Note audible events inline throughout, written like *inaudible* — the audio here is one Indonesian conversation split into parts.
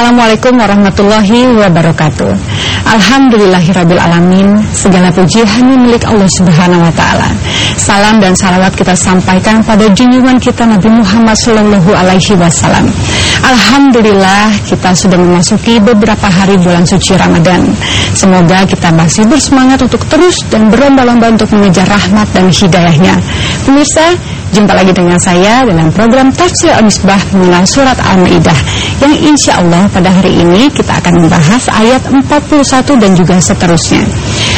Assalamualaikum warahmatullahi wabarakatuh. Alhamdulillahirabbil alamin Segala puji hanya milik Allah subhanahu wa ta'ala. Salam dan salawat kita sampaikan pada junjungan kita Nabi Muhammad sallallahu alaihi wasallam. Alhamdulillah kita sudah memasuki beberapa hari bulan suci Ramadan. Semoga kita masih bersemangat untuk terus dan berlomba-lomba untuk mengejar rahmat dan hidayahnya. Pemirsa Jumpa lagi dengan saya dalam program Tafsir Al-Misbah mengenal surat Al-Maidah yang insya Allah pada hari ini kita akan membahas ayat 41 dan juga seterusnya.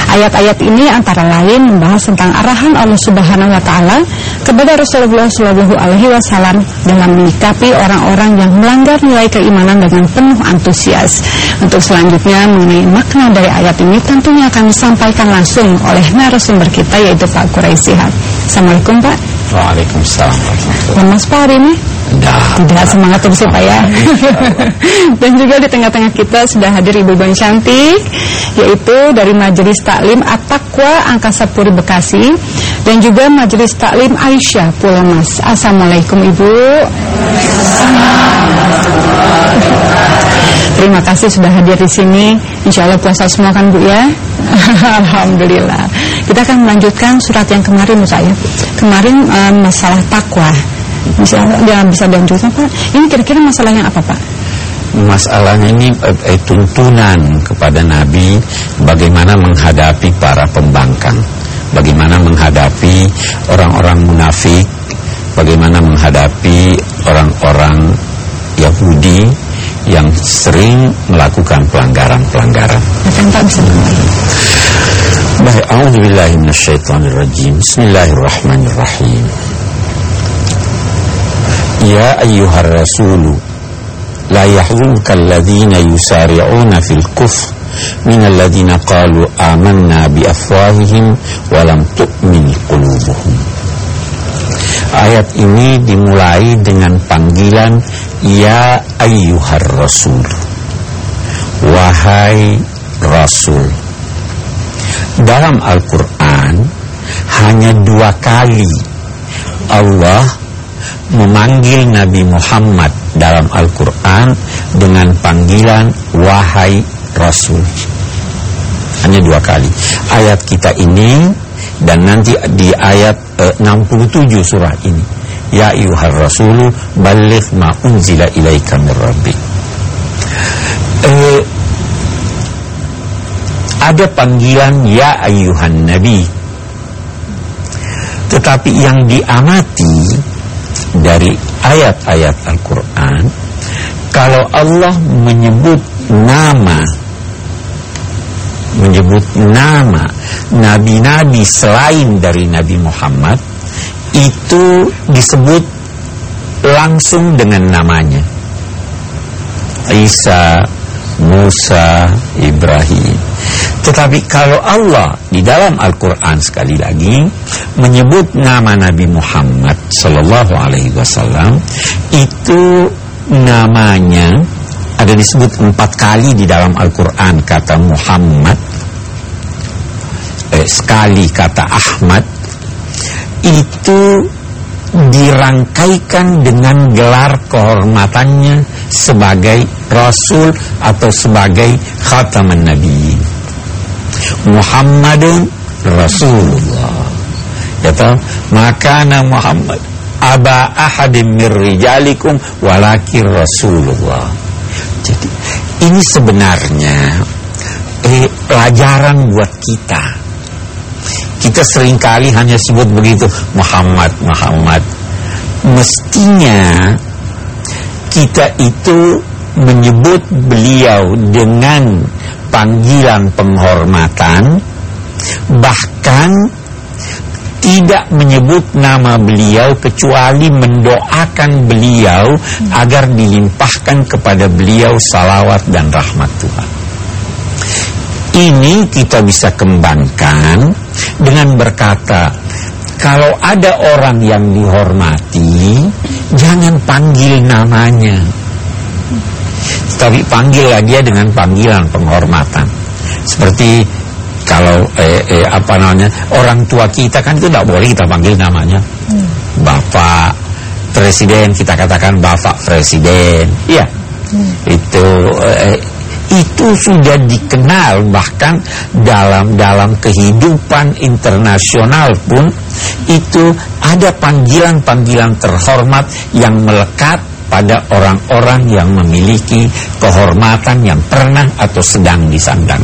Ayat-ayat ini antara lain membahas tentang arahan Allah Subhanahu wa taala kepada Rasulullah Shallallahu alaihi wasallam dalam menyikapi orang-orang yang melanggar nilai keimanan dengan penuh antusias. Untuk selanjutnya mengenai makna dari ayat ini tentunya akan disampaikan langsung oleh narasumber kita yaitu Pak Quraisy Assalamualaikum Pak. Waalaikumsalam. Lemas Pak hari ini? Tidak Tidak semangat terus ya Pak ya. *laughs* Dan juga di tengah-tengah kita sudah hadir Ibu Bang Cantik Yaitu dari Majelis Taklim At-Taqwa Angkasa Puri Bekasi Dan juga Majelis Taklim Aisyah Pulau Mas. Assalamualaikum Ibu. Terima kasih sudah hadir di sini. Insya Allah puasa semua kan Bu ya. *laughs* Alhamdulillah. Kita akan melanjutkan surat yang kemarin saya. Kemarin um, masalah takwa. Bisa ya, bisa dilanjutkan Pak. Ini kira-kira masalahnya apa Pak? Masalahnya ini eh, eh, tuntunan kepada Nabi bagaimana menghadapi para pembangkang, bagaimana menghadapi orang-orang munafik, bagaimana menghadapi orang-orang Yahudi yang sering melakukan pelanggaran-pelanggaran. Baik, minasyaitonirrajim. Bismillahirrahmanirrahim. Ya ayyuhar rasulu la yahzunka alladhina yusari'una fil kufr min alladhina qalu amanna bi afwahihim wa lam tu'min qulubuhum. Ayat ini dimulai dengan panggilan Ya ayyuhar rasul Wahai rasul Dalam Al-Quran Hanya dua kali Allah memanggil Nabi Muhammad dalam Al-Quran Dengan panggilan Wahai Rasul. Hanya dua kali. Ayat kita ini Dan nanti di ayat eh, 67 surah ini. Ya ayuhar rasulu Balik ma unzila ilaika min rabbik. Eh, Ada panggilan Ya ayuhan nabi. Tetapi yang diamati Dari ayat-ayat Al-Quran Kalau Allah menyebut nama Menyebut nama Nabi-nabi selain dari Nabi Muhammad itu disebut langsung dengan namanya. Isa, Musa, Ibrahim tetapi kalau Allah di dalam Al-Quran sekali lagi menyebut nama Nabi Muhammad Sallallahu Alaihi Wasallam itu namanya ada disebut empat kali di dalam Al-Quran kata Muhammad. Eh, sekali kata Ahmad. Itu dirangkaikan dengan gelar kehormatannya sebagai Rasul atau sebagai khataman Nabi Muhammadun Rasulullah. Ya makana Muhammad aba ahadim mir rijalikum Rasulullah. Jadi ini sebenarnya eh, pelajaran buat kita. Kita sering kali hanya sebut begitu Muhammad, Muhammad. Mestinya kita itu menyebut beliau dengan panggilan penghormatan bahkan tidak menyebut nama beliau kecuali mendoakan beliau agar dilimpahkan kepada beliau salawat dan rahmat Tuhan. Ini kita bisa kembangkan dengan berkata, kalau ada orang yang dihormati, jangan panggil namanya. Tapi panggillah dia dengan panggilan penghormatan. Seperti kalau eh, eh, apa namanya orang tua kita kan itu tidak boleh kita panggil namanya. Bapak Presiden kita katakan Bapak Presiden. Iya. Itu eh, itu sudah dikenal bahkan dalam dalam kehidupan internasional pun itu ada panggilan-panggilan terhormat yang melekat pada orang-orang yang memiliki kehormatan yang pernah atau sedang disandang.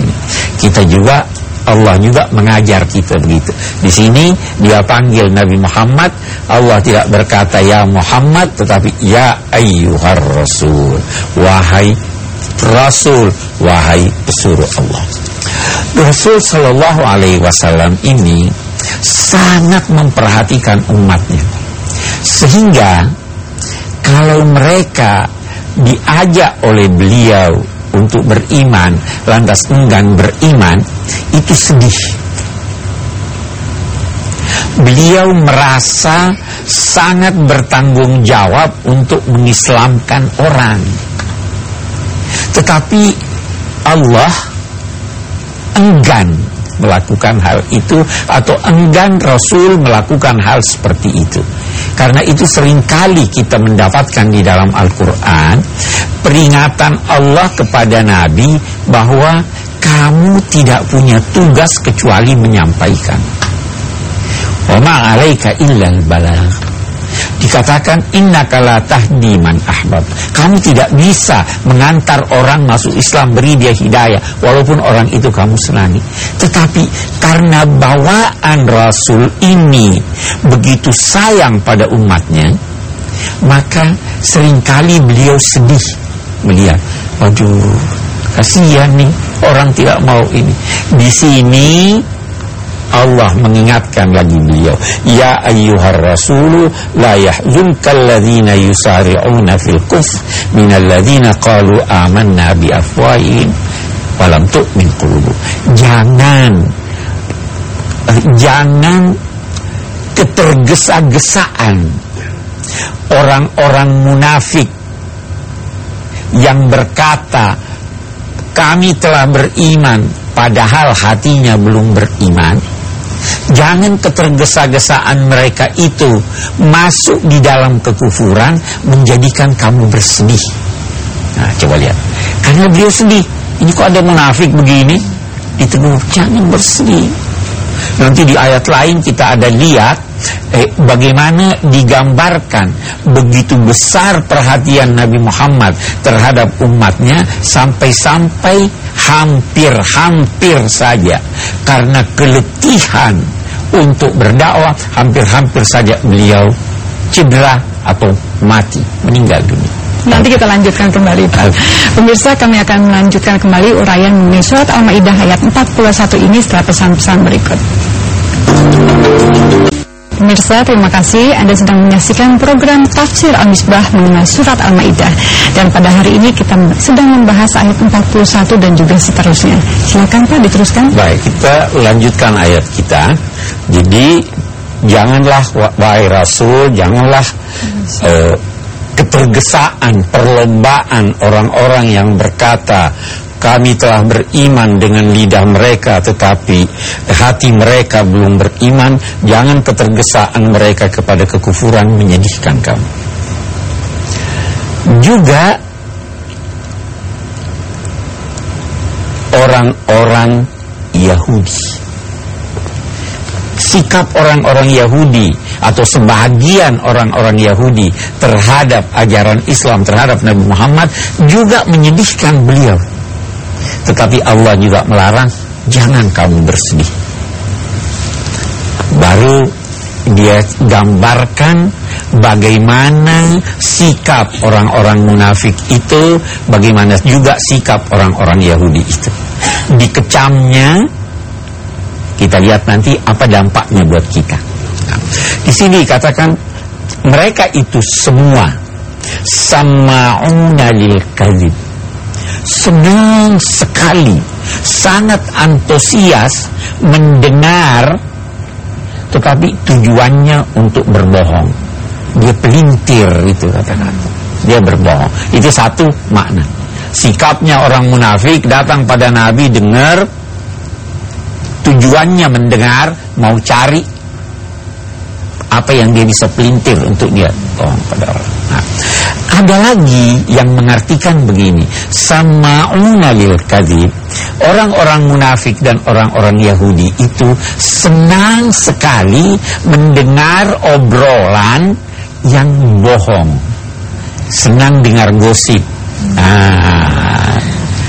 Kita juga Allah juga mengajar kita begitu. Di sini dia panggil Nabi Muhammad, Allah tidak berkata ya Muhammad tetapi ya ayyuhar rasul. Wahai rasul, wahai pesuruh Allah. Rasul sallallahu alaihi wasallam ini sangat memperhatikan umatnya. Sehingga kalau mereka diajak oleh beliau untuk beriman lantas enggan beriman itu sedih. Beliau merasa sangat bertanggung jawab untuk mengislamkan orang. Tetapi Allah enggan melakukan hal itu atau enggan Rasul melakukan hal seperti itu. Karena itu sering kali kita mendapatkan di dalam Al-Qur'an peringatan Allah kepada nabi bahwa kamu tidak punya tugas kecuali menyampaikan. Dikatakan innaka la tahdi man ahbab. Kamu tidak bisa mengantar orang masuk Islam beri dia hidayah walaupun orang itu kamu senangi. Tetapi karena bawaan Rasul ini begitu sayang pada umatnya, maka sering kali beliau sedih melihat, waduh, kasihan nih orang tidak mau ini. Di sini Allah mengingatkan lagi beliau Ya ayyuhar rasulu La yahzunka alladhina yusari'una fil kuf Minalladhina qalu amanna bi afwahin Walam tu'min qulubu Jangan Jangan Ketergesa-gesaan Orang-orang munafik Yang berkata Kami telah beriman Padahal hatinya belum beriman Jangan ketergesa-gesaan mereka itu masuk di dalam kekufuran menjadikan kamu bersedih. Nah, coba lihat. Karena beliau sedih. Ini kok ada munafik begini? Ditegur, jangan bersedih. Nanti di ayat lain kita ada lihat eh, bagaimana digambarkan begitu besar perhatian Nabi Muhammad terhadap umatnya sampai-sampai hampir-hampir saja karena keletihan untuk berdakwah hampir-hampir saja beliau cedera atau mati meninggal dunia. Nanti kita lanjutkan kembali Pak. Pemirsa kami akan melanjutkan kembali uraian mengenai surat Al-Maidah ayat 41 ini setelah pesan-pesan berikut. Pemirsa, terima kasih Anda sedang menyaksikan program Tafsir Al-Misbah mengenai surat Al-Maidah dan pada hari ini kita sedang membahas ayat 41 dan juga seterusnya. Silakan Pak diteruskan. Baik, kita lanjutkan ayat kita. Jadi janganlah wahai Rasul, janganlah uh, ketergesaan perlombaan orang-orang yang berkata kami telah beriman dengan lidah mereka tetapi hati mereka belum beriman. Jangan ketergesaan mereka kepada kekufuran menyedihkan kamu. Juga orang-orang Yahudi sikap orang-orang Yahudi atau sebagian orang-orang Yahudi terhadap ajaran Islam terhadap Nabi Muhammad juga menyedihkan beliau tetapi Allah juga melarang Jangan kamu bersedih Baru dia gambarkan bagaimana sikap orang-orang munafik itu, bagaimana juga sikap orang-orang Yahudi itu. Dikecamnya, kita lihat nanti apa dampaknya buat kita. Di sini katakan mereka itu semua sama'una lil kadhib senang sekali, sangat antusias mendengar, tetapi tujuannya untuk berbohong. Dia pelintir itu kata-kata. Dia berbohong. Itu satu makna. Sikapnya orang munafik datang pada Nabi dengar, tujuannya mendengar, mau cari apa yang dia bisa pelintir untuk dia tolong pada orang. Nah, ada lagi yang mengartikan begini, sama'una lil kadhib. Orang-orang munafik dan orang-orang Yahudi itu senang sekali mendengar obrolan yang bohong. Senang dengar gosip. Ah,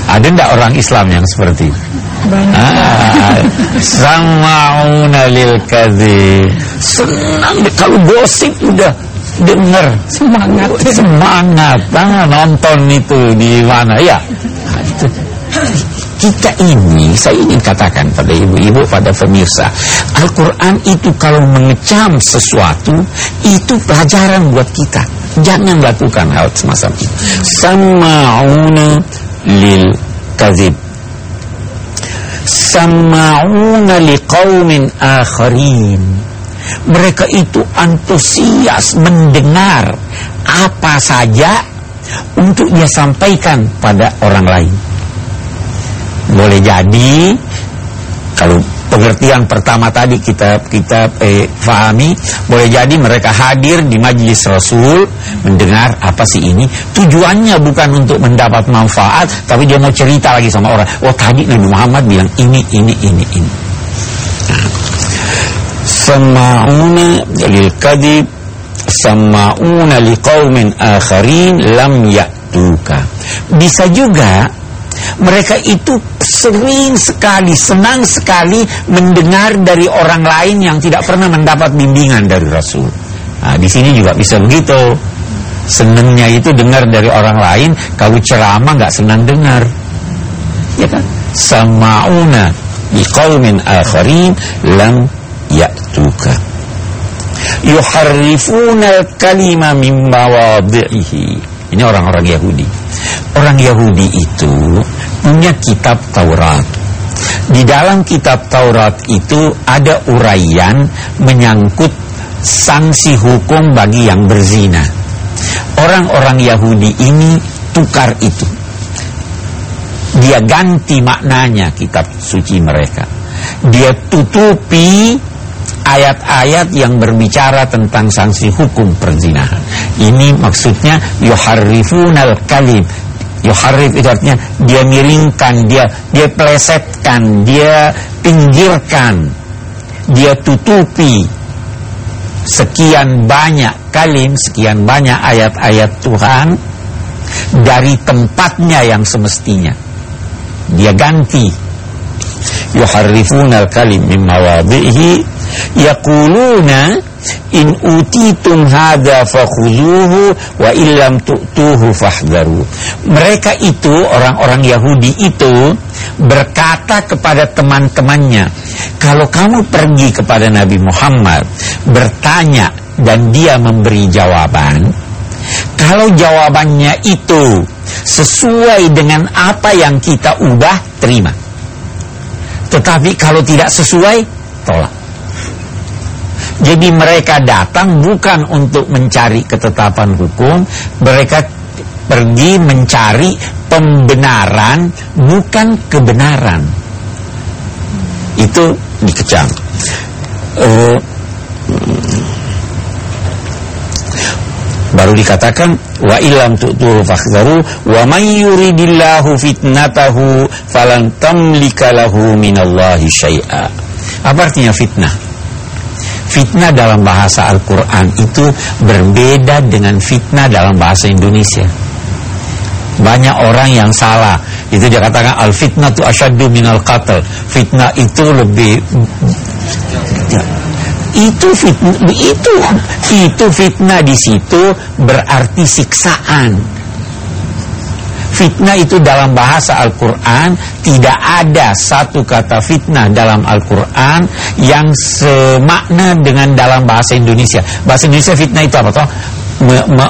ada enggak orang Islam yang seperti itu? Ah, sama'una lil kadhib. Senang kalau gosip udah dengar semangat. Semangat. Ah, nonton itu di mana ya kita ini saya ingin katakan pada ibu-ibu pada pemirsa Al-Quran itu kalau mengecam sesuatu itu pelajaran buat kita. Jangan lakukan hal semacam itu. Sama'una lil kadhib sama'una liqaumin akharin. Mereka itu antusias mendengar apa saja untuk dia sampaikan pada orang lain. Boleh jadi pengertian pertama tadi kita kita eh, fahami boleh jadi mereka hadir di majelis Rasul mendengar apa sih ini. Tujuannya bukan untuk mendapat manfaat tapi dia mau cerita lagi sama orang. Oh tadi Nabi Muhammad bilang ini ini ini ini. Sama'una lil kadib sama'una liqaumin akharin lam ya'tuka. Bisa juga mereka itu sering sekali, senang sekali mendengar dari orang lain yang tidak pernah mendapat bimbingan dari Rasul. Nah, di sini juga bisa begitu. Senangnya itu dengar dari orang lain, kalau ceramah nggak senang dengar. Ya kan? Sama'una biqaumin akharin lam ya'tuka. Yuharrifuna kalima min mawadhihi. Ini orang-orang Yahudi. Orang Yahudi itu punya kitab Taurat. Di dalam kitab Taurat itu ada uraian menyangkut sanksi hukum bagi yang berzina. Orang-orang Yahudi ini tukar itu. Dia ganti maknanya kitab suci mereka. Dia tutupi ayat-ayat yang berbicara tentang sanksi hukum perzinahan. Ini maksudnya yuharrifunal kalim. Yuharrif itu artinya dia miringkan, dia dia plesetkan, dia pinggirkan, dia tutupi sekian banyak kalim, sekian banyak ayat-ayat Tuhan dari tempatnya yang semestinya. Dia ganti. Yuharrifunal kalim min mawadhihi yaquluna in utitum hadza fakhuzuhu wa illam tu'tuhu fahdharu mereka itu orang-orang Yahudi itu berkata kepada teman-temannya kalau kamu pergi kepada Nabi Muhammad bertanya dan dia memberi jawaban kalau jawabannya itu sesuai dengan apa yang kita ubah terima. Tetapi kalau tidak sesuai tolak jadi mereka datang bukan untuk mencari ketetapan hukum, mereka pergi mencari pembenaran bukan kebenaran. Itu dikecam. Uh, baru dikatakan wa ilam tu'tuhu fakhdaru wa man yuridillahu fitnatahu falan tamlika lahu minallahi syai'a. Apa artinya fitnah? Fitnah dalam bahasa Al-Quran itu berbeda dengan fitnah dalam bahasa Indonesia. Banyak orang yang salah. Itu dia katakan al-fitnah itu asyadu minal qatl. Fitnah itu lebih itu fitnah itu itu fitnah di situ berarti siksaan Fitnah itu dalam bahasa Al-Quran Tidak ada satu kata fitnah dalam Al-Quran Yang semakna dengan dalam bahasa Indonesia Bahasa Indonesia fitnah itu apa? Toh?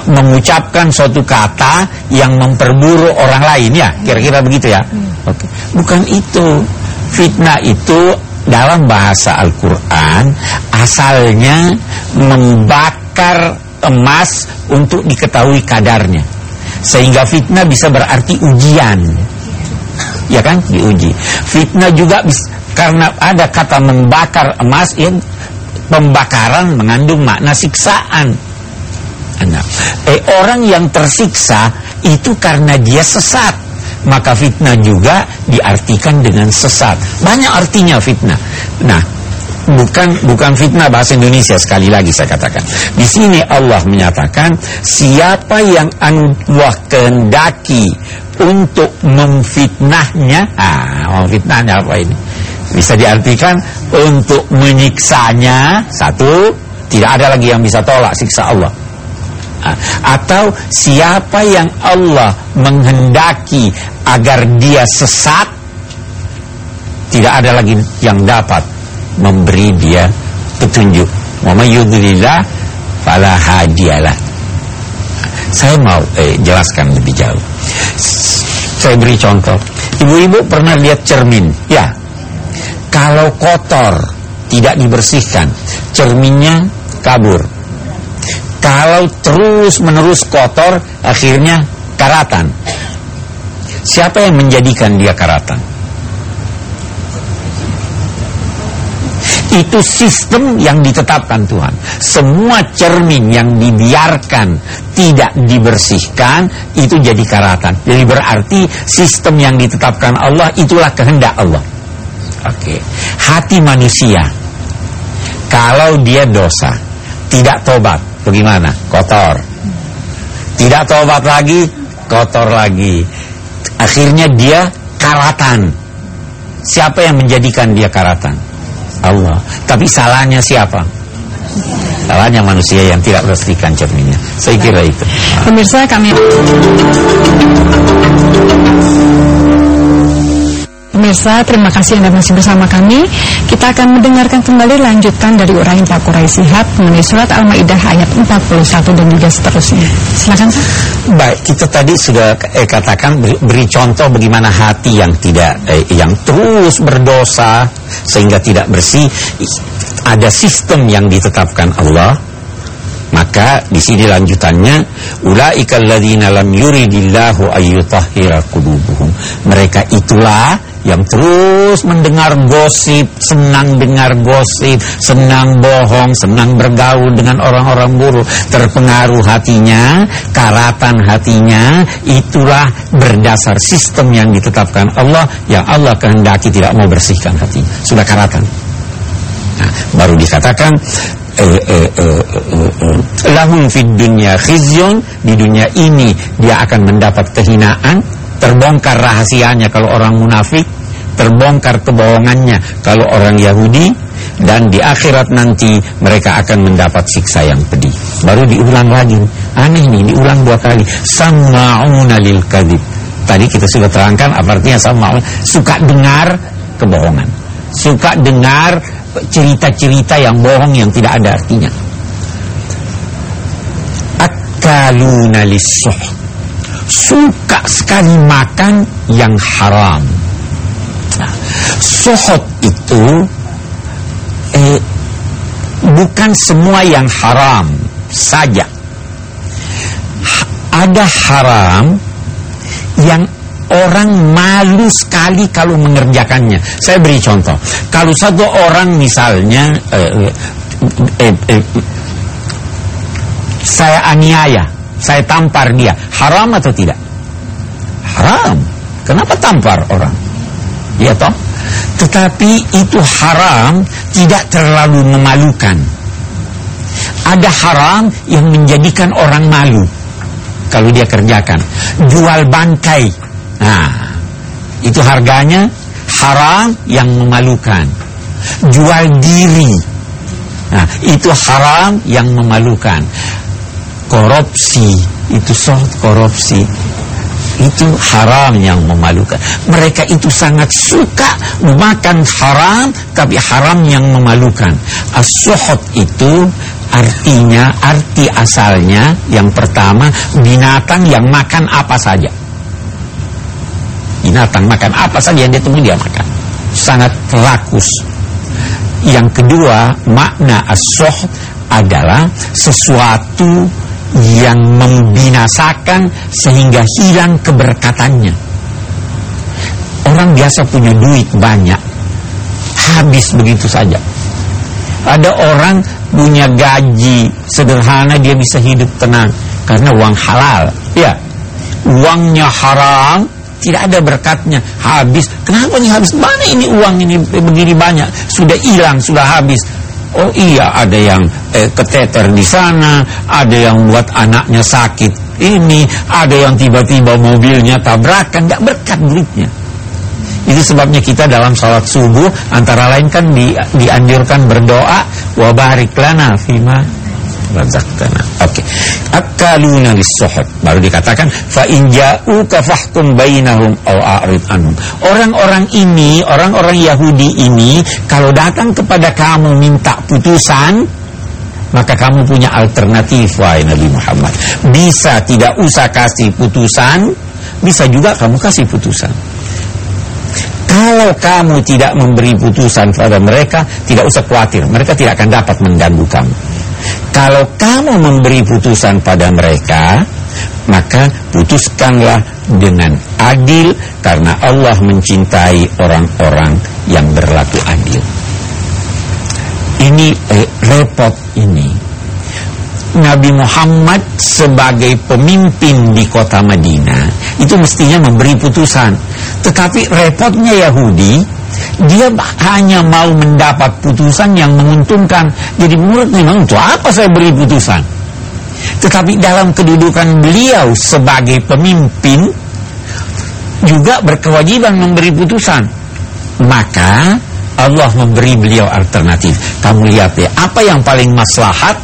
mengucapkan suatu kata yang memperburuk orang lain ya kira-kira begitu ya Oke. bukan itu fitnah itu dalam bahasa Al-Quran asalnya membakar emas untuk diketahui kadarnya sehingga fitnah bisa berarti ujian. Ya kan? Diuji. Fitnah juga bisa, karena ada kata membakar emas ya pembakaran mengandung makna siksaan. Nah, eh, orang yang tersiksa itu karena dia sesat. Maka fitnah juga diartikan dengan sesat. Banyak artinya fitnah. Nah, bukan bukan fitnah bahasa Indonesia sekali lagi saya katakan. Di sini Allah menyatakan siapa yang Allah kehendaki untuk memfitnahnya, ah, memfitnahnya apa ini? Bisa diartikan untuk menyiksanya satu tidak ada lagi yang bisa tolak siksa Allah. Ah, atau siapa yang Allah menghendaki agar dia sesat tidak ada lagi yang dapat memberi dia petunjuk. Wa may yudlillah fala hadiyalah. Saya mau eh, jelaskan lebih jauh. Saya beri contoh. Ibu-ibu pernah lihat cermin? Ya. Kalau kotor, tidak dibersihkan, cerminnya kabur. Kalau terus-menerus kotor, akhirnya karatan. Siapa yang menjadikan dia karatan? Itu sistem yang ditetapkan Tuhan. Semua cermin yang dibiarkan tidak dibersihkan itu jadi karatan. Jadi berarti sistem yang ditetapkan Allah itulah kehendak Allah. Oke. Hati manusia kalau dia dosa, tidak tobat, bagaimana? Kotor. Tidak tobat lagi, kotor lagi. Akhirnya dia karatan. Siapa yang menjadikan dia karatan? Allah. Tapi salahnya siapa? Salahnya manusia yang tidak bersihkan cerminnya. Saya kira itu. Pemirsa kami Pemirsa, terima kasih Anda masih bersama kami. Kita akan mendengarkan kembali lanjutan dari uraian Pak Kurai Sihab mengenai surat Al-Maidah ayat 41 dan juga seterusnya. Silakan Pak. Baik, kita tadi sudah eh, katakan beri, beri contoh bagaimana hati yang tidak eh, yang terus berdosa sehingga tidak bersih ada sistem yang ditetapkan Allah maka di sini lanjutannya ulaikal ladzina lam yuridillahu ayyutahhira qulubuhum mereka itulah yang terus mendengar gosip, senang dengar gosip, senang bohong, senang bergaul dengan orang-orang buruk, terpengaruh hatinya, karatan hatinya, itulah berdasar sistem yang ditetapkan Allah, yang Allah kehendaki tidak mau bersihkan hatinya. Sudah karatan. Nah, baru dikatakan eh, eh, eh, lahum fid dunya khizyun di dunia ini dia akan mendapat kehinaan terbongkar rahasianya kalau orang munafik, terbongkar kebohongannya kalau orang Yahudi, dan di akhirat nanti mereka akan mendapat siksa yang pedih. Baru diulang lagi. Aneh nih, diulang dua kali. Sama'una lil kadib. Tadi kita sudah terangkan apa artinya sama'un. Suka dengar kebohongan. Suka dengar cerita-cerita yang bohong yang tidak ada artinya. Akaluna lisuh suka sekali makan yang haram. Nah, sohot itu eh, bukan semua yang haram saja. ada haram yang orang malu sekali kalau mengerjakannya. Saya beri contoh. Kalau satu orang misalnya eh, eh, eh, saya aniaya saya tampar dia. Haram atau tidak? Haram. Kenapa tampar orang? Ya toh? Tetapi itu haram tidak terlalu memalukan. Ada haram yang menjadikan orang malu kalau dia kerjakan. Jual bangkai. Nah, itu harganya haram yang memalukan. Jual diri. Nah, itu haram yang memalukan korupsi. Itu soal korupsi. Itu haram yang memalukan. Mereka itu sangat suka makan haram tapi haram yang memalukan. As itu artinya arti asalnya yang pertama binatang yang makan apa saja. Binatang makan apa saja yang dia temui dia makan. Sangat rakus. Yang kedua makna as adalah sesuatu yang membinasakan sehingga hilang keberkatannya. Orang biasa punya duit banyak, habis begitu saja. Ada orang punya gaji sederhana dia bisa hidup tenang karena uang halal. Ya, uangnya haram tidak ada berkatnya habis kenapa nih habis mana ini uang ini begini banyak sudah hilang sudah habis oh iya ada yang eh, keteter di sana ada yang buat anaknya sakit ini ada yang tiba-tiba mobilnya tabrakan nggak berkat duitnya. Itu sebabnya kita dalam salat subuh antara lain kan di, dianjurkan berdoa wa barik lana fima razaqtana. Oke. Okay. Akaluna lis-suhud. Baru dikatakan fa in ja'uka fahkum bainahum aw a'rid anhum. Orang-orang ini, orang-orang Yahudi ini kalau datang kepada kamu minta putusan, maka kamu punya alternatif wahai Nabi Muhammad. Bisa tidak usah kasih putusan, bisa juga kamu kasih putusan. Kalau kamu tidak memberi putusan pada mereka, tidak usah khawatir. Mereka tidak akan dapat mengganggu kamu. Kalau kamu memberi putusan pada mereka, maka putuskanlah dengan adil karena Allah mencintai orang-orang yang berlaku adil. Ini eh, repot ini. Nabi Muhammad sebagai pemimpin di kota Madinah itu mestinya memberi putusan. Tetapi repotnya Yahudi dia hanya mau mendapat putusan yang menguntungkan. Jadi menurut memang untuk apa saya beri putusan? Tetapi dalam kedudukan beliau sebagai pemimpin juga berkewajiban memberi putusan. Maka Allah memberi beliau alternatif. Kamu lihat ya, apa yang paling maslahat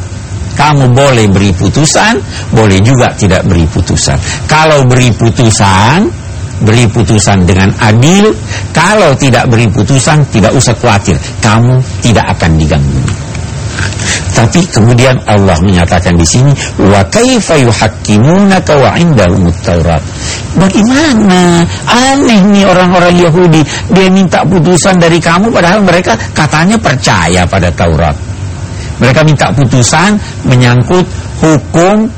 kamu boleh beri putusan, boleh juga tidak beri putusan. Kalau beri putusan, beri putusan dengan adil. Kalau tidak beri putusan tidak usah khawatir. Kamu tidak akan diganggu. Tapi kemudian Allah menyatakan di sini wa kaifa yuhakkimunaka wa indahumut Taurat. Bagaimana? Aneh nih orang-orang Yahudi. Dia minta putusan dari kamu padahal mereka katanya percaya pada Taurat. Mereka minta putusan menyangkut hukum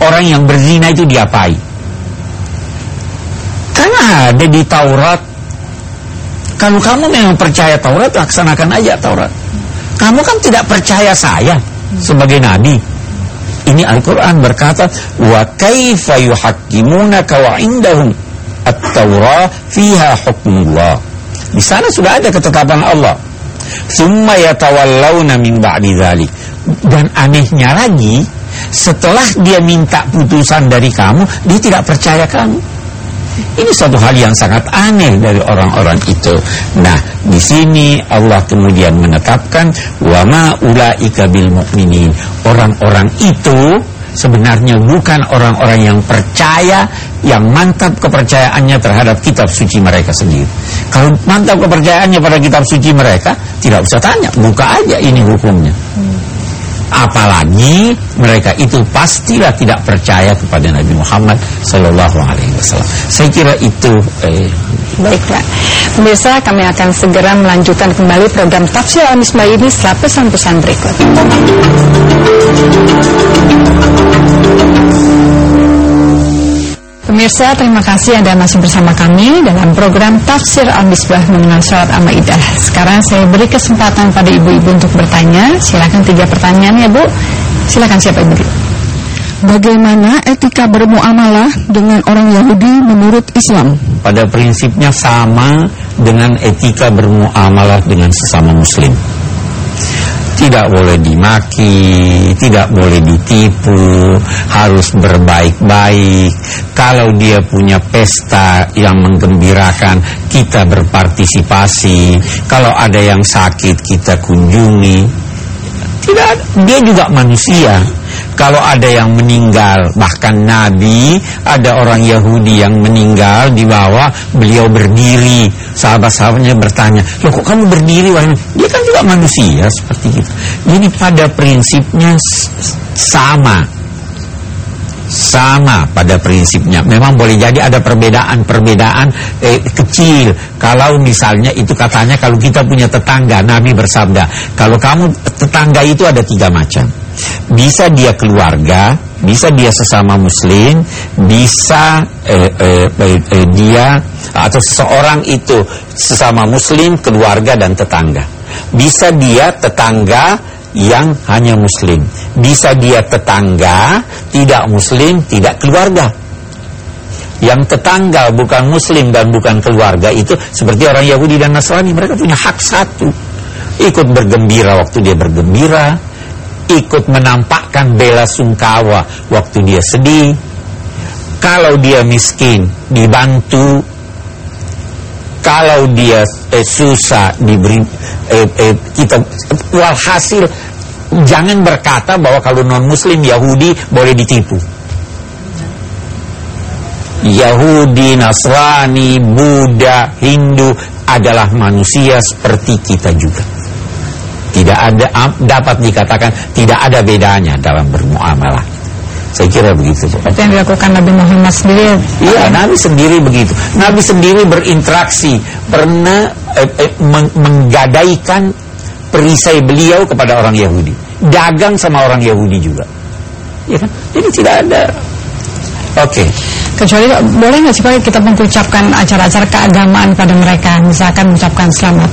orang yang berzina itu diapai Karena ada di Taurat. Kalau kamu memang percaya Taurat, laksanakan aja Taurat. Kamu kan tidak percaya saya sebagai nabi. Ini Al-Qur'an berkata, "Wa kaifa yuhakkimunaka wa indahum at-Taurah fiha hukmullah." Di sana sudah ada ketetapan Allah. Summa yatawallawna min ba'di dzalik. Dan anehnya lagi, setelah dia minta putusan dari kamu, dia tidak percaya kamu. Ini suatu hal yang sangat aneh dari orang-orang itu. Nah, di sini Allah kemudian menetapkan wama ulaika bil mukminin. Orang-orang itu sebenarnya bukan orang-orang yang percaya yang mantap kepercayaannya terhadap kitab suci mereka sendiri. Kalau mantap kepercayaannya pada kitab suci mereka, tidak usah tanya, buka aja ini hukumnya. Hmm. Apalagi mereka itu pastilah tidak percaya kepada Nabi Muhammad Sallallahu Alaihi Wasallam. Saya kira itu. Eh. Baiklah, pemirsa kami akan segera melanjutkan kembali program Tafsir Al-Misbah ini setelah pesan-pesan berikut. Pemirsa, terima kasih Anda masih bersama kami dalam program Tafsir Al-Misbah mengenal surat Al-Maidah. Sekarang saya beri kesempatan pada ibu-ibu untuk bertanya. Silakan tiga pertanyaan ya, Bu. Silakan siapa ibu? Bagaimana etika bermuamalah dengan orang Yahudi menurut Islam? Pada prinsipnya sama dengan etika bermuamalah dengan sesama muslim tidak boleh dimaki, tidak boleh ditipu, harus berbaik-baik. Kalau dia punya pesta yang menggembirakan, kita berpartisipasi. Kalau ada yang sakit, kita kunjungi. Tidak, dia juga manusia. Kalau ada yang meninggal, bahkan Nabi, ada orang Yahudi yang meninggal di bawah, beliau berdiri. Sahabat-sahabatnya bertanya, loh kok kamu berdiri? Dia kan juga manusia seperti itu. Jadi pada prinsipnya sama. Sama pada prinsipnya. Memang boleh jadi ada perbedaan-perbedaan eh, kecil. Kalau misalnya itu katanya kalau kita punya tetangga, Nabi bersabda, kalau kamu tetangga itu ada tiga macam bisa dia keluarga, bisa dia sesama muslim, bisa eh, eh, eh, dia atau seseorang itu sesama muslim, keluarga dan tetangga. Bisa dia tetangga yang hanya muslim. Bisa dia tetangga tidak muslim, tidak keluarga. Yang tetangga bukan muslim dan bukan keluarga itu seperti orang Yahudi dan Nasrani, mereka punya hak satu. Ikut bergembira waktu dia bergembira, ikut menampakkan bela sungkawa waktu dia sedih. Kalau dia miskin, dibantu kalau dia eh, susah diberi eh, eh, kita walhasil jangan berkata bahwa kalau non muslim Yahudi boleh ditipu Yahudi, Nasrani, Buddha, Hindu adalah manusia seperti kita juga. Tidak ada dapat dikatakan tidak ada bedanya dalam bermuamalah. Saya kira begitu. Seperti yang dilakukan Nabi Muhammad sendiri. Iya, Nabi sendiri begitu. Nabi sendiri berinteraksi, pernah eh, eh, meng menggadaikan perisai beliau kepada orang Yahudi. Dagang sama orang Yahudi juga. Ya kan? Jadi tidak ada. Oke. Okay. Kecuali boleh nggak sih Pak kita mengucapkan acara-acara keagamaan pada mereka, misalkan mengucapkan selamat.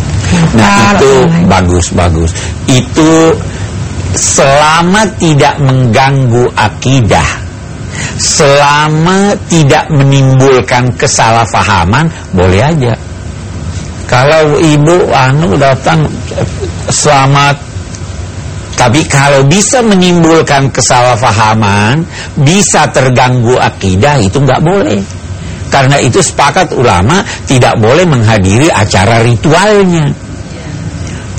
Nah, itu bagus bagus. Itu selama tidak mengganggu akidah selama tidak menimbulkan kesalahpahaman boleh aja. Kalau ibu anu datang selamat. Tapi kalau bisa menimbulkan kesalahpahaman bisa terganggu akidah itu nggak boleh. Karena itu sepakat ulama tidak boleh menghadiri acara ritualnya.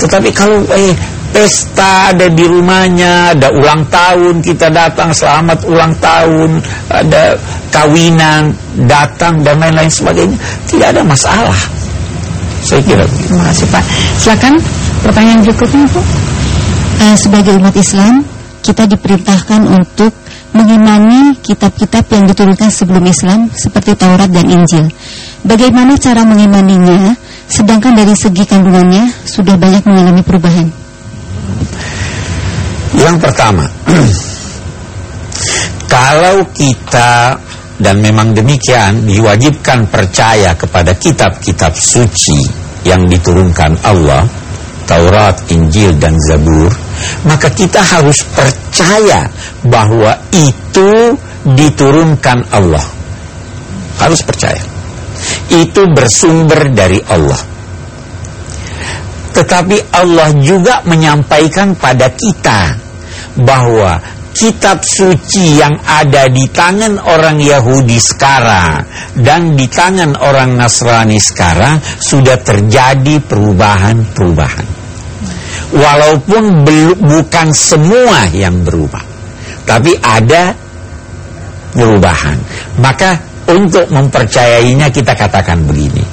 Tetapi kalau eh pesta ada di rumahnya, ada ulang tahun kita datang selamat ulang tahun, ada kawinan datang dan lain-lain sebagainya, tidak ada masalah. Saya kira. Terima kasih Pak. Silakan pertanyaan berikutnya Bu. Uh, sebagai umat Islam, kita diperintahkan untuk mengimani kitab-kitab yang diturunkan sebelum Islam seperti Taurat dan Injil. Bagaimana cara mengimaninya sedangkan dari segi kandungannya sudah banyak mengalami perubahan? Yang pertama, *clears throat* kalau kita dan memang demikian diwajibkan percaya kepada kitab-kitab suci yang diturunkan Allah, Taurat, Injil dan Zabur, maka kita harus percaya bahwa itu diturunkan Allah. Harus percaya. Itu bersumber dari Allah. Tetapi Allah juga menyampaikan pada kita bahwa kitab suci yang ada di tangan orang Yahudi sekarang dan di tangan orang Nasrani sekarang sudah terjadi perubahan-perubahan. Walaupun bukan semua yang berubah, tapi ada perubahan. Maka untuk mempercayainya kita katakan begini.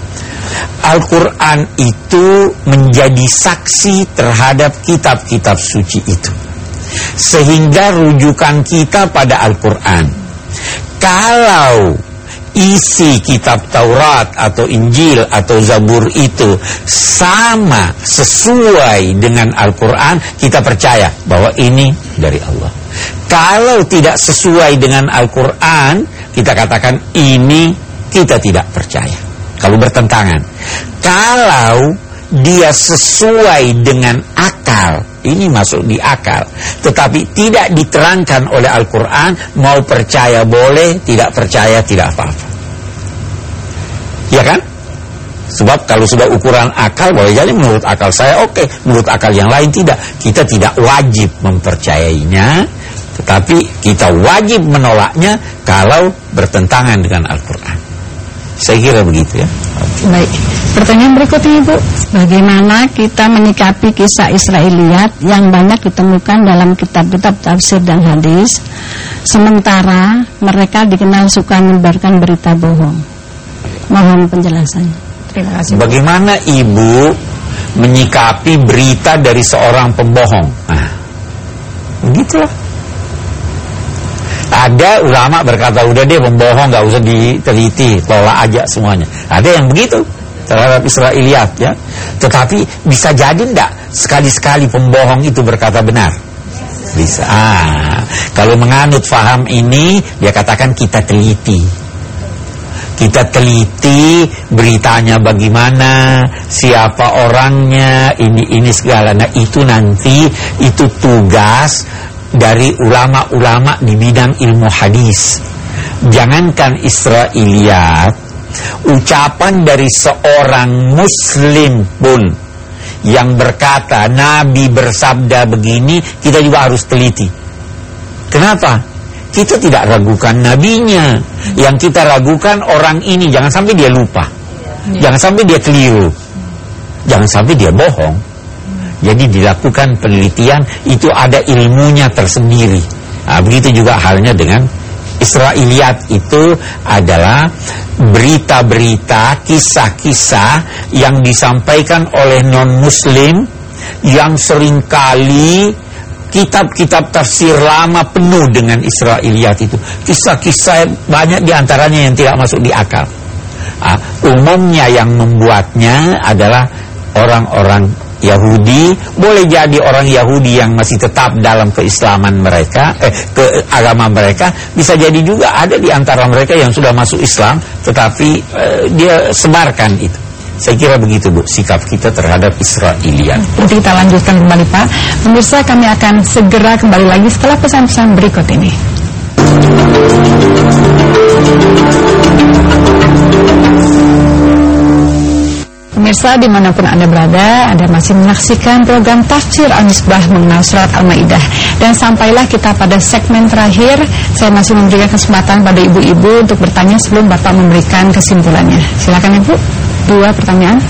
Al-Quran itu menjadi saksi terhadap kitab-kitab suci itu. Sehingga rujukan kita pada Al-Quran. Kalau isi kitab Taurat atau Injil atau Zabur itu sama sesuai dengan Al-Quran, kita percaya bahwa ini dari Allah. Kalau tidak sesuai dengan Al-Quran, kita katakan ini kita tidak percaya kalau bertentangan. Kalau dia sesuai dengan akal, ini masuk di akal, tetapi tidak diterangkan oleh Al-Quran, mau percaya boleh, tidak percaya tidak apa-apa. Ya kan? Sebab kalau sudah ukuran akal boleh jadi menurut akal saya oke, okay. menurut akal yang lain tidak. Kita tidak wajib mempercayainya, tetapi kita wajib menolaknya kalau bertentangan dengan Al-Quran. Saya kira begitu ya. Baik. Pertanyaan berikutnya Ibu, bagaimana kita menyikapi kisah Israeliat yang banyak ditemukan dalam kitab-kitab tafsir dan hadis, sementara mereka dikenal suka menyebarkan berita bohong. Mohon penjelasannya. Terima kasih. Bagaimana Ibu menyikapi berita dari seorang pembohong? Nah, begitulah. Ada ulama berkata udah dia pembohong nggak usah diteliti, tolak aja semuanya. Ada yang begitu terhadap Israeliat ya. Tetapi bisa jadi enggak sekali-sekali pembohong itu berkata benar? Bisa. Ah, kalau menganut faham ini dia katakan kita teliti. kita teliti beritanya bagaimana, siapa orangnya, ini ini segala. Nah itu nanti itu tugas dari ulama-ulama di bidang ilmu hadis. Jangankan Israiliyat, ucapan dari seorang muslim pun yang berkata Nabi bersabda begini, kita juga harus teliti. Kenapa? Kita tidak ragukan nabinya. Yang kita ragukan orang ini jangan sampai dia lupa. Ya. Jangan sampai dia keliru. Jangan sampai dia bohong. Jadi dilakukan penelitian itu ada ilmunya tersendiri. Nah, begitu juga halnya dengan Israiliyat itu adalah berita-berita, kisah-kisah yang disampaikan oleh non-muslim yang sering kali kitab-kitab tafsir lama penuh dengan Israiliyat itu. Kisah-kisah banyak di antaranya yang tidak masuk di akal. Uh, umumnya yang membuatnya adalah orang-orang Yahudi, boleh jadi orang Yahudi yang masih tetap dalam keislaman mereka, eh, ke agama mereka, bisa jadi juga ada di antara mereka yang sudah masuk Islam, tetapi eh, dia sebarkan itu. Saya kira begitu Bu sikap kita terhadap Israelian. Nanti kita lanjutkan kembali Pak. Pemirsa kami akan segera kembali lagi setelah pesan-pesan berikut ini. Pemirsa di mana pun Anda berada, Anda masih menyaksikan program Tafsir Al-Misbah mengenal surat Al-Ma'idah. Dan sampailah kita pada segmen terakhir, saya masih memberikan kesempatan pada ibu-ibu untuk bertanya sebelum Bapak memberikan kesimpulannya. Silakan Ibu dua pertanyaan.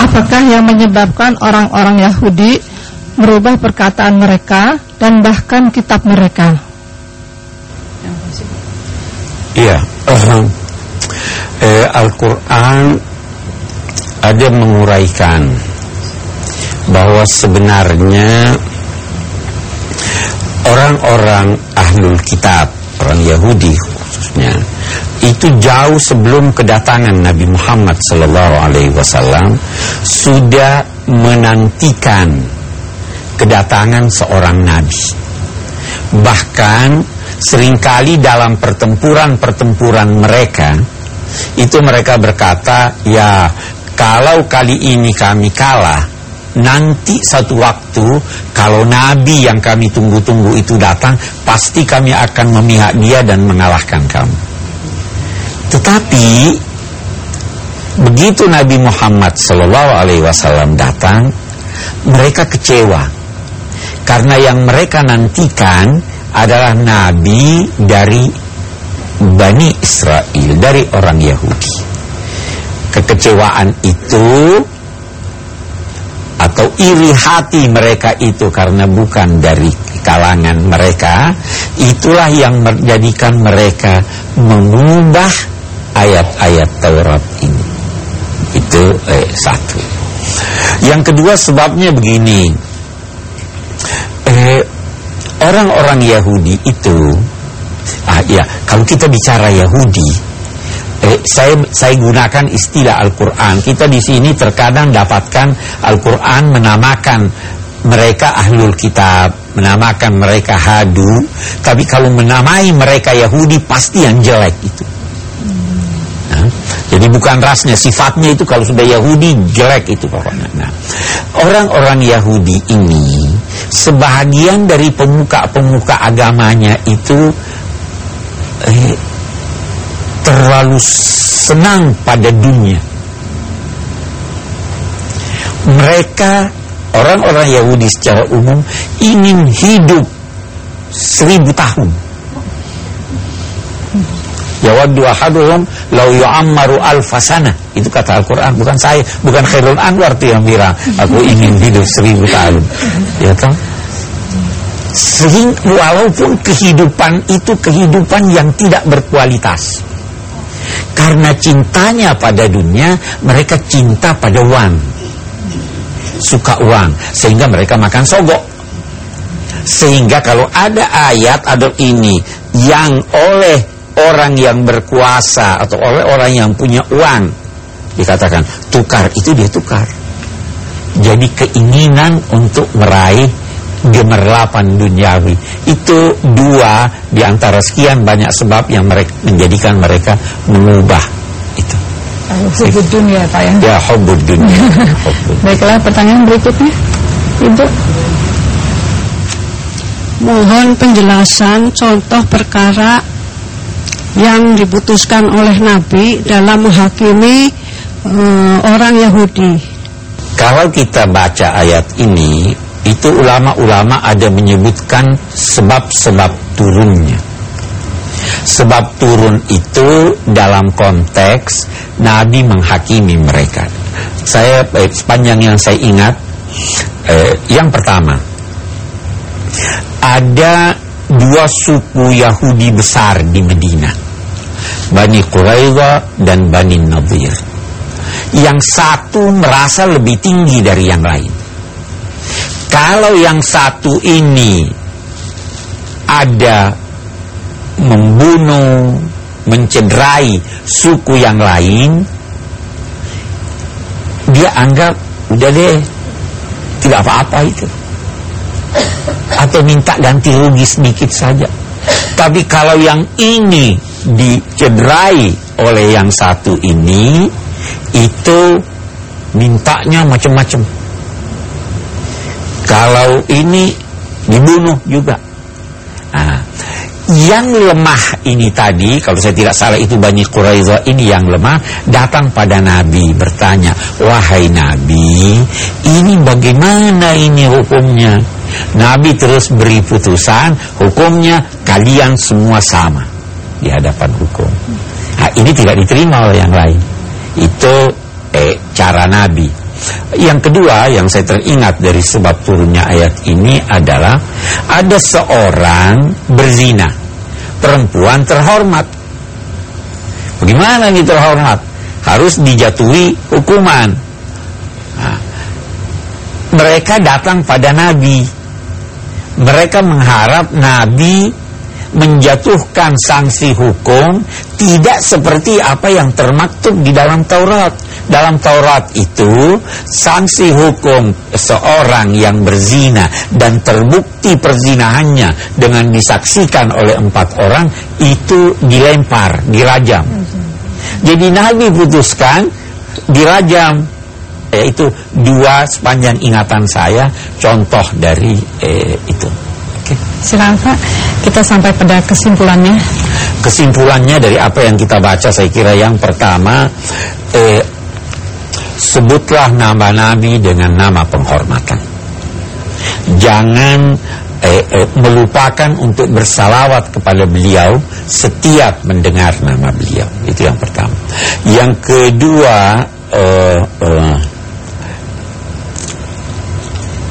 Apakah yang menyebabkan orang-orang Yahudi merubah perkataan mereka dan bahkan kitab mereka? Iya, uh, eh, Al-Quran ada menguraikan bahwa sebenarnya orang-orang ahlul kitab, orang Yahudi khususnya, itu jauh sebelum kedatangan Nabi Muhammad sallallahu alaihi wasallam sudah menantikan kedatangan seorang nabi. Bahkan sering kali dalam pertempuran-pertempuran mereka itu mereka berkata, "Ya, kalau kali ini kami kalah, nanti satu waktu kalau nabi yang kami tunggu-tunggu itu datang, pasti kami akan memihak dia dan mengalahkan kamu." Tetapi begitu Nabi Muhammad Wasallam datang, mereka kecewa karena yang mereka nantikan adalah Nabi dari Bani Israel, dari orang Yahudi. Kekecewaan itu atau iri hati mereka itu karena bukan dari kalangan mereka, itulah yang menjadikan mereka mengubah ayat-ayat Taurat ini. Itu eh, satu. Yang kedua sebabnya begini. Eh, orang-orang Yahudi itu ah ya, kalau kita bicara Yahudi eh, saya saya gunakan istilah Al-Qur'an. Kita di sini terkadang dapatkan Al-Qur'an menamakan mereka ahlul kitab, menamakan mereka hadu, tapi kalau menamai mereka Yahudi pasti yang jelek itu. Jadi bukan rasnya, sifatnya itu kalau sudah Yahudi jelek itu pokoknya. Nah, orang-orang Yahudi ini sebagian dari pemuka-pemuka agamanya itu eh, terlalu senang pada dunia. Mereka orang-orang Yahudi secara umum ingin hidup seribu tahun Yawaddu ahaduhum lau yu'ammaru alfasana. Itu kata Al-Quran, bukan saya, bukan Khairul Anwar yang bilang, aku ingin hidup seribu tahun. Ya toh? Sehingga walaupun kehidupan itu kehidupan yang tidak berkualitas. Karena cintanya pada dunia, mereka cinta pada uang. Suka uang, sehingga mereka makan sogok. Sehingga kalau ada ayat ada ini yang oleh orang yang berkuasa atau oleh orang yang punya uang dikatakan tukar itu dia tukar jadi keinginan untuk meraih gemerlapan duniawi. Itu dua di antara sekian banyak sebab yang mereka menjadikan mereka mengubah itu. Hubud dunia Pak ya. Ya, *laughs* hubud dunia. Baiklah pertanyaan berikutnya. Ibu. Mohon penjelasan contoh perkara yang diputuskan oleh Nabi dalam menghakimi uh, orang Yahudi. Kalau kita baca ayat ini, itu ulama-ulama ada menyebutkan sebab-sebab turunnya. Sebab turun itu dalam konteks Nabi menghakimi mereka. Saya eh, sepanjang yang saya ingat, eh, yang pertama ada dua suku Yahudi besar di Medina, Bani Quraidah dan Bani Nadir. Yang satu merasa lebih tinggi dari yang lain. Kalau yang satu ini ada membunuh, mencederai suku yang lain, dia anggap udah deh tidak apa-apa itu atau minta ganti rugi sedikit saja. Tapi kalau yang ini dicederai oleh yang satu ini, itu mintanya macam-macam. Kalau ini dibunuh juga. Nah, yang lemah ini tadi, kalau saya tidak salah itu Bani Quraidah ini yang lemah, datang pada Nabi bertanya, Wahai Nabi, ini bagaimana ini hukumnya? Nabi terus beri putusan, hukumnya kalian semua sama di hadapan hukum. Nah, ini tidak diterima oleh yang lain. Itu eh, cara Nabi. Yang kedua yang saya teringat dari sebab turunnya ayat ini adalah ada seorang berzina, perempuan terhormat. Bagaimana ini terhormat? Harus dijatuhi hukuman. Nah, mereka datang pada Nabi. Mereka mengharap Nabi menjatuhkan sanksi hukum tidak seperti apa yang termaktub di dalam Taurat. Dalam Taurat itu sanksi hukum seorang yang berzina dan terbukti perzinahannya dengan disaksikan oleh empat orang itu dilempar, dirajam. Jadi Nabi putuskan dirajam. Itu dua sepanjang ingatan saya contoh dari eh, itu. Silakan Pak, kita sampai pada kesimpulannya. Kesimpulannya dari apa yang kita baca saya kira yang pertama eh, sebutlah nama Nabi dengan nama penghormatan. Jangan eh, eh, melupakan untuk bersalawat kepada beliau setiap mendengar nama beliau. Itu yang pertama. Yang kedua, eh, eh,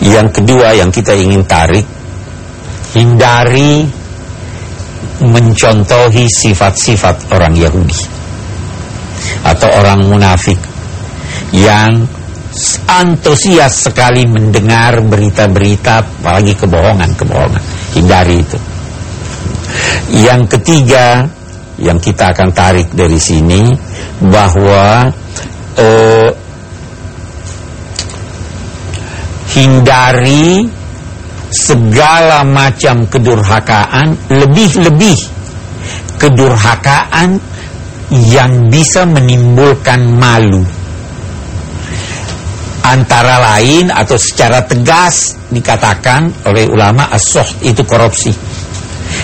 yang kedua yang kita ingin tarik hindari mencontohi sifat-sifat orang Yahudi atau orang munafik yang antusias sekali mendengar berita-berita apalagi kebohongan-kebohongan. Hindari itu. Yang ketiga yang kita akan tarik dari sini bahwa eh, hindari segala macam kedurhakaan lebih-lebih kedurhakaan yang bisa menimbulkan malu. Antara lain atau secara tegas dikatakan oleh ulama as itu korupsi.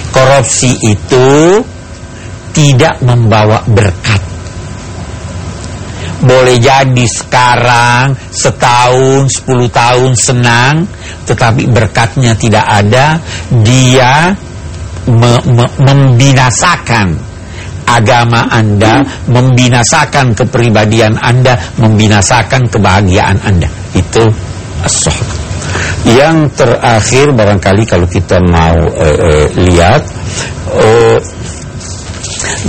Korupsi itu tidak membawa berkat boleh jadi sekarang setahun, sepuluh tahun senang, tetapi berkatnya tidak ada, dia me me membinasakan agama Anda, membinasakan kepribadian Anda, membinasakan kebahagiaan Anda. Itu as Yang terakhir barangkali kalau kita mau eh, eh, lihat eh,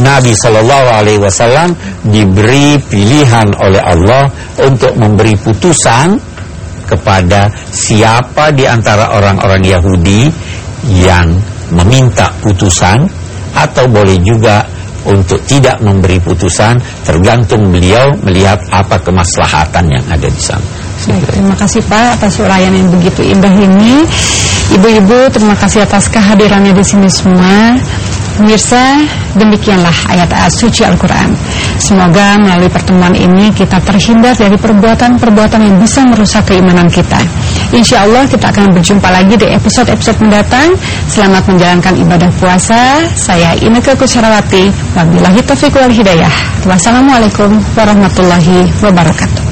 Nabi Shallallahu Alaihi Wasallam diberi pilihan oleh Allah untuk memberi putusan kepada siapa di antara orang-orang Yahudi yang meminta putusan atau boleh juga untuk tidak memberi putusan tergantung beliau melihat apa kemaslahatan yang ada di sana. Baik, terima kasih Pak atas uraian yang begitu indah ini. Ibu-ibu, terima kasih atas kehadirannya di sini semua. Pemirsa, demikianlah ayat-ayat suci Al-Quran. Semoga melalui pertemuan ini kita terhindar dari perbuatan-perbuatan yang bisa merusak keimanan kita. Insya Allah kita akan berjumpa lagi di episode-episode mendatang. Selamat menjalankan ibadah puasa. Saya Ineke Kusyarawati. Wabillahi taufiq wal hidayah. Wassalamualaikum warahmatullahi wabarakatuh.